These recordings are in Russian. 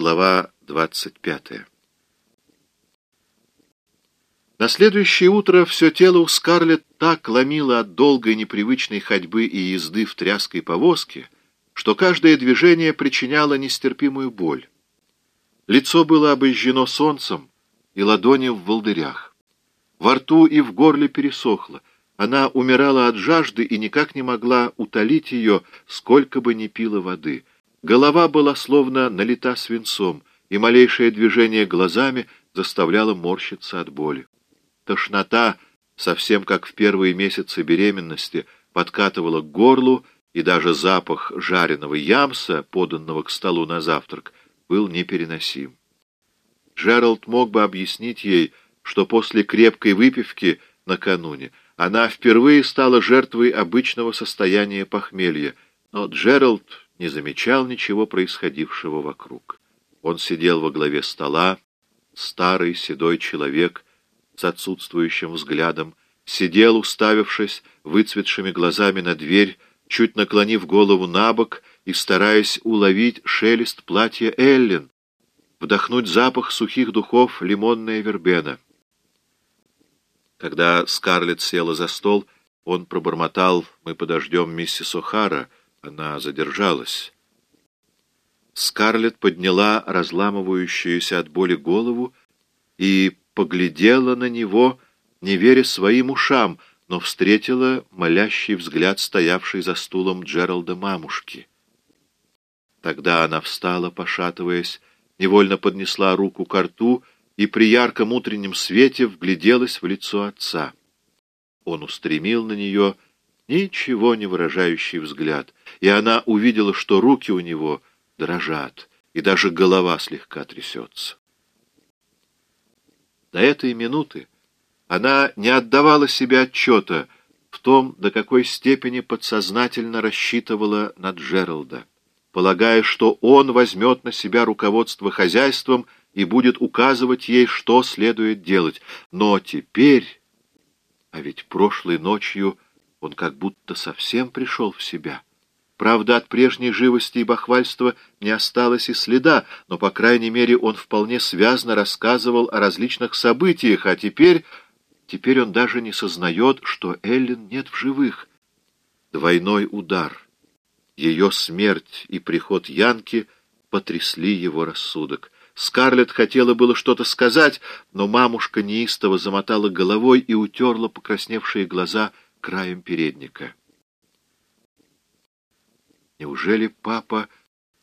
Глава 25. На следующее утро все тело у Скарлетт так ломило от долгой непривычной ходьбы и езды в тряской повозке, что каждое движение причиняло нестерпимую боль. Лицо было обожжено солнцем и ладони в волдырях. Во рту и в горле пересохло. Она умирала от жажды и никак не могла утолить ее, сколько бы ни пила воды. Голова была словно налита свинцом, и малейшее движение глазами заставляло морщиться от боли. Тошнота, совсем как в первые месяцы беременности, подкатывала к горлу, и даже запах жареного ямса, поданного к столу на завтрак, был непереносим. Джеральд мог бы объяснить ей, что после крепкой выпивки накануне она впервые стала жертвой обычного состояния похмелья, но Джеральд не замечал ничего происходившего вокруг. Он сидел во главе стола, старый седой человек, с отсутствующим взглядом, сидел, уставившись выцветшими глазами на дверь, чуть наклонив голову на бок и стараясь уловить шелест платья Эллен, вдохнуть запах сухих духов лимонная вербена. Когда Скарлетт села за стол, он пробормотал «Мы подождем миссис О'Хара», она задержалась. Скарлетт подняла разламывающуюся от боли голову и поглядела на него, не веря своим ушам, но встретила молящий взгляд стоявший за стулом Джералда мамушки. Тогда она встала, пошатываясь, невольно поднесла руку к рту и при ярком утреннем свете вгляделась в лицо отца. Он устремил на нее ничего не выражающий взгляд, и она увидела, что руки у него дрожат, и даже голова слегка трясется. До этой минуты она не отдавала себе отчета в том, до какой степени подсознательно рассчитывала на Джералда, полагая, что он возьмет на себя руководство хозяйством и будет указывать ей, что следует делать. Но теперь, а ведь прошлой ночью он как будто совсем пришел в себя — Правда, от прежней живости и бахвальства не осталось и следа, но, по крайней мере, он вполне связно рассказывал о различных событиях, а теперь... Теперь он даже не сознает, что Эллен нет в живых. Двойной удар. Ее смерть и приход Янки потрясли его рассудок. Скарлетт хотела было что-то сказать, но мамушка неистово замотала головой и утерла покрасневшие глаза краем передника. Неужели папа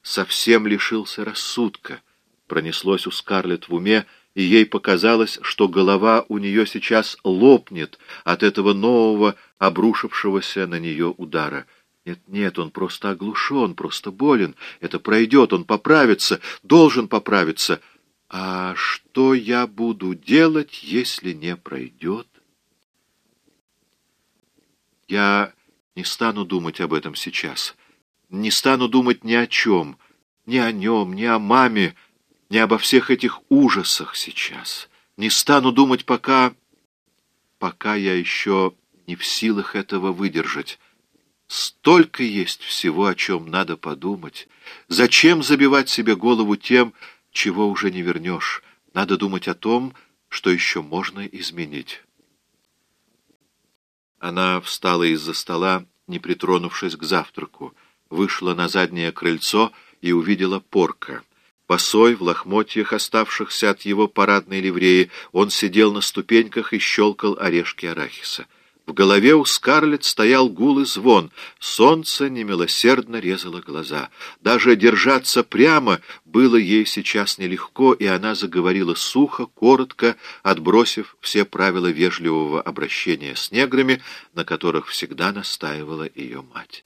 совсем лишился рассудка? Пронеслось у Скарлетт в уме, и ей показалось, что голова у нее сейчас лопнет от этого нового, обрушившегося на нее удара. Нет, нет, он просто оглушен, просто болен. Это пройдет, он поправится, должен поправиться. А что я буду делать, если не пройдет? Я не стану думать об этом сейчас. Не стану думать ни о чем, ни о нем, ни о маме, ни обо всех этих ужасах сейчас. Не стану думать пока... пока я еще не в силах этого выдержать. Столько есть всего, о чем надо подумать. Зачем забивать себе голову тем, чего уже не вернешь? Надо думать о том, что еще можно изменить. Она встала из-за стола, не притронувшись к завтраку вышла на заднее крыльцо и увидела порка. Босой, в лохмотьях, оставшихся от его парадной ливреи, он сидел на ступеньках и щелкал орешки арахиса. В голове у Скарлетт стоял гул и звон. Солнце немилосердно резало глаза. Даже держаться прямо было ей сейчас нелегко, и она заговорила сухо, коротко, отбросив все правила вежливого обращения с неграми, на которых всегда настаивала ее мать.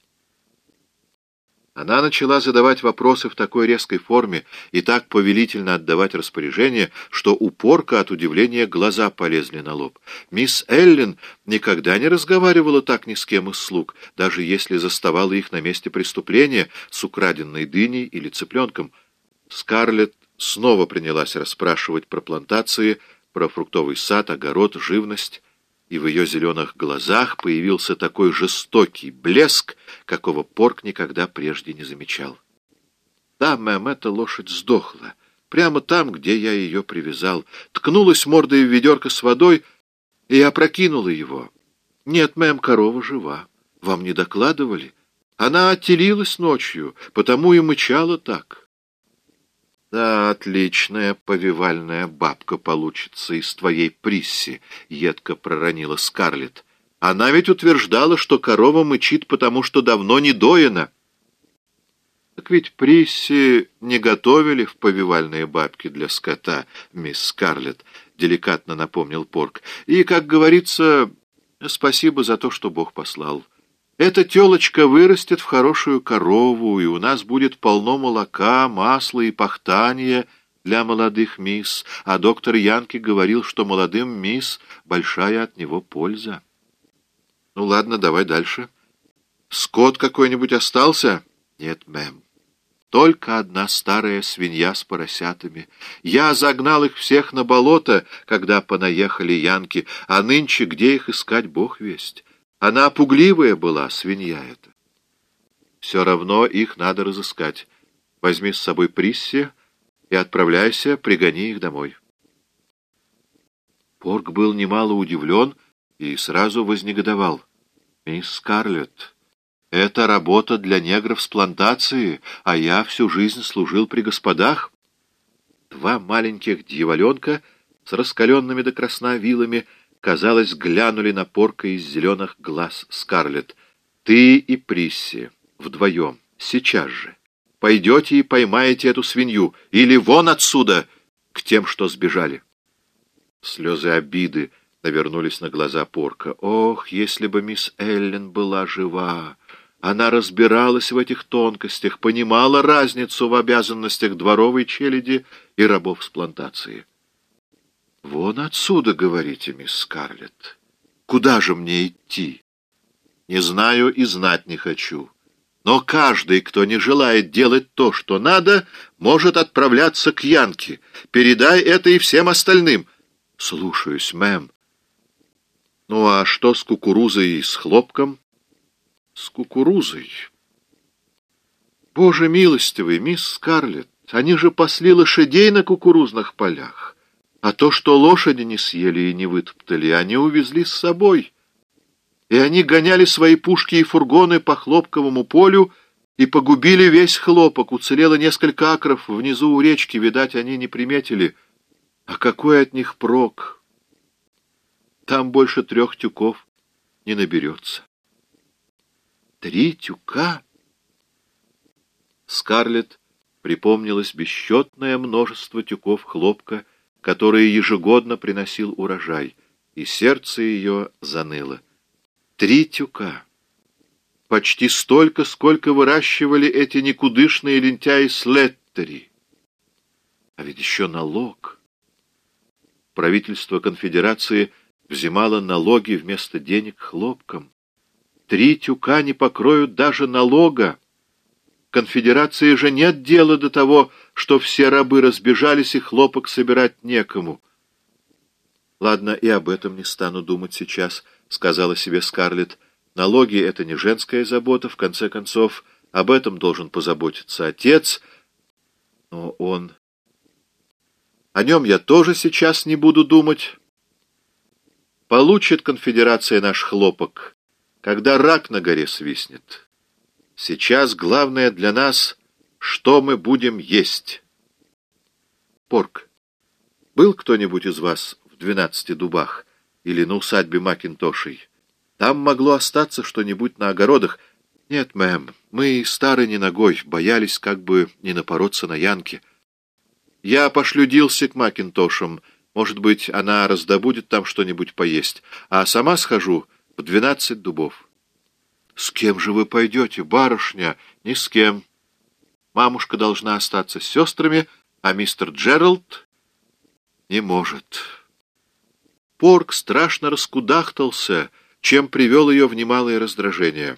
Она начала задавать вопросы в такой резкой форме и так повелительно отдавать распоряжения, что у порка от удивления глаза полезли на лоб. Мисс Эллен никогда не разговаривала так ни с кем из слуг, даже если заставала их на месте преступления с украденной дыней или цыпленком. Скарлетт снова принялась расспрашивать про плантации, про фруктовый сад, огород, живность, и в ее зеленых глазах появился такой жестокий блеск, какого Порк никогда прежде не замечал. Да, мэм, эта лошадь сдохла. Прямо там, где я ее привязал. Ткнулась мордой в ведерко с водой и опрокинула его. Нет, мэм, корова жива. Вам не докладывали? Она оттелилась ночью, потому и мычала так. Да, отличная повивальная бабка получится из твоей Присси, — едко проронила Скарлетт. Она ведь утверждала, что корова мычит, потому что давно не доена. Так ведь Присси не готовили в повивальные бабки для скота, мисс Скарлетт, — деликатно напомнил Порк. И, как говорится, спасибо за то, что Бог послал. Эта телочка вырастет в хорошую корову, и у нас будет полно молока, масла и пахтания для молодых мисс, а доктор Янки говорил, что молодым мисс большая от него польза. Ну ладно, давай дальше. Скот какой-нибудь остался? Нет, мэм. Только одна старая свинья с поросятами. Я загнал их всех на болото, когда понаехали янки, а нынче где их искать, бог весть. Она пугливая была, свинья эта. Все равно их надо разыскать. Возьми с собой Присси и отправляйся, пригони их домой. Порк был немало удивлен и сразу вознегодовал. «Мисс Скарлетт, это работа для негров с плантации, а я всю жизнь служил при господах». Два маленьких дьяволенка с раскаленными до красна вилами — казалось, глянули на порка из зеленых глаз Скарлетт. «Ты и Присси вдвоем, сейчас же. Пойдете и поймаете эту свинью, или вон отсюда, к тем, что сбежали». Слезы обиды навернулись на глаза порка. «Ох, если бы мисс Эллен была жива!» Она разбиралась в этих тонкостях, понимала разницу в обязанностях дворовой челяди и рабов с плантации. «Вон отсюда, говорите, мисс Скарлетт. Куда же мне идти?» «Не знаю и знать не хочу. Но каждый, кто не желает делать то, что надо, может отправляться к Янке. Передай это и всем остальным». «Слушаюсь, мэм». «Ну а что с кукурузой и с хлопком?» «С кукурузой?» «Боже милостивый, мисс Скарлетт, они же пасли лошадей на кукурузных полях». А то, что лошади не съели и не вытоптали, они увезли с собой. И они гоняли свои пушки и фургоны по хлопковому полю и погубили весь хлопок. Уцелело несколько акров внизу у речки, видать, они не приметили. А какой от них прок? Там больше трех тюков не наберется. Три тюка? Скарлетт припомнилось бесчетное множество тюков хлопка, который ежегодно приносил урожай, и сердце ее заныло. Три тюка. Почти столько, сколько выращивали эти никудышные лентяи Слеттери. А ведь еще налог. Правительство конфедерации взимало налоги вместо денег хлопком. Три тюка не покроют даже налога. Конфедерации же нет дела до того, что все рабы разбежались и хлопок собирать некому. «Ладно, и об этом не стану думать сейчас», — сказала себе Скарлетт. «Налоги — это не женская забота, в конце концов. Об этом должен позаботиться отец. Но он... О нем я тоже сейчас не буду думать. Получит конфедерация наш хлопок, когда рак на горе свистнет». Сейчас главное для нас, что мы будем есть. Порк, был кто-нибудь из вас в двенадцати дубах или на усадьбе Макинтошей? Там могло остаться что-нибудь на огородах. Нет, мэм, мы старый не ногой, боялись как бы не напороться на янки. Я пошлю Дилси к Макинтошам. Может быть, она раздобудет там что-нибудь поесть, а сама схожу в двенадцать дубов. «С кем же вы пойдете, барышня?» «Ни с кем. Мамушка должна остаться с сестрами, а мистер Джеральд не может». Порк страшно раскудахтался, чем привел ее в немалое раздражение.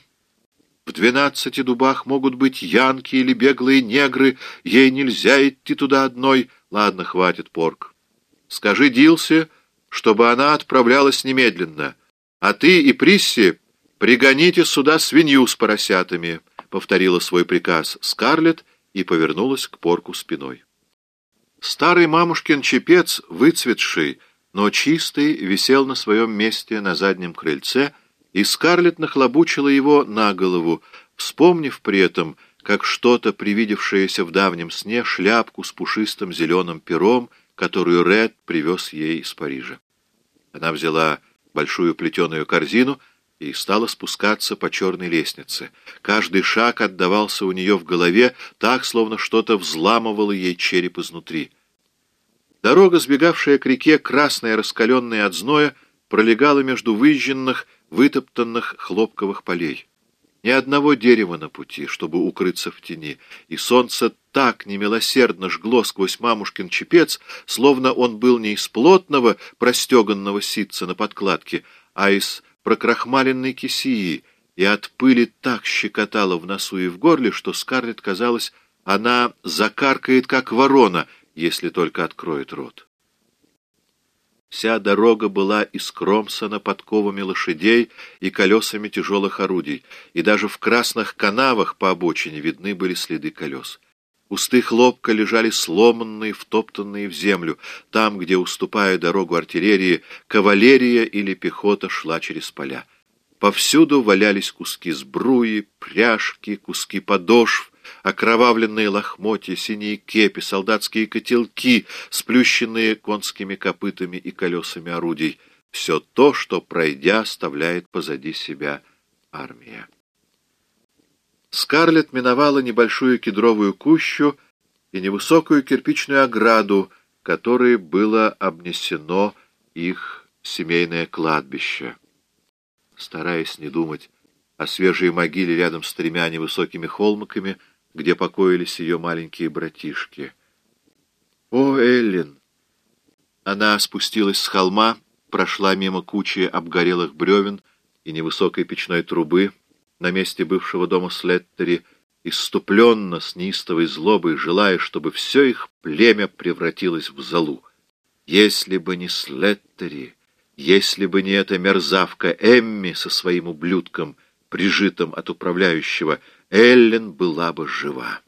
В двенадцати дубах могут быть янки или беглые негры, ей нельзя идти туда одной. Ладно, хватит, Порк. Скажи Дилсе, чтобы она отправлялась немедленно. А ты и Присси «Пригоните сюда свинью с поросятами», — повторила свой приказ Скарлетт и повернулась к порку спиной. Старый мамушкин чепец, выцветший, но чистый, висел на своем месте на заднем крыльце, и Скарлетт нахлобучила его на голову, вспомнив при этом, как что-то, привидевшееся в давнем сне, шляпку с пушистым зеленым пером, которую Ред привез ей из Парижа. Она взяла большую плетеную корзину и стала спускаться по черной лестнице. Каждый шаг отдавался у нее в голове, так, словно что-то взламывало ей череп изнутри. Дорога, сбегавшая к реке, красная, раскаленная от зноя, пролегала между выжженных, вытоптанных хлопковых полей. Ни одного дерева на пути, чтобы укрыться в тени, и солнце так немилосердно жгло сквозь мамушкин чепец, словно он был не из плотного, простеганного ситца на подкладке, а из прокрахмаленной кисии, и от пыли так щекотало в носу и в горле, что Скарлетт казалось, она закаркает, как ворона, если только откроет рот. Вся дорога была искромсана подковами лошадей и колесами тяжелых орудий, и даже в красных канавах по обочине видны были следы колес. Кусты хлопка лежали сломанные, втоптанные в землю, там, где, уступая дорогу артиллерии, кавалерия или пехота шла через поля. Повсюду валялись куски сбруи, пряжки, куски подошв, окровавленные лохмотья, синие кепи, солдатские котелки, сплющенные конскими копытами и колесами орудий. Все то, что, пройдя, оставляет позади себя армия. Скарлетт миновала небольшую кедровую кущу и невысокую кирпичную ограду, которой было обнесено их семейное кладбище. Стараясь не думать о свежей могиле рядом с тремя невысокими холмиками, где покоились ее маленькие братишки. «О, Эллин!» Она спустилась с холма, прошла мимо кучи обгорелых бревен и невысокой печной трубы на месте бывшего дома Слеттери, иступленно, с неистовой злобой, желая, чтобы все их племя превратилось в залу. Если бы не Слеттери, если бы не эта мерзавка Эмми со своим ублюдком, прижитым от управляющего, Эллен была бы жива.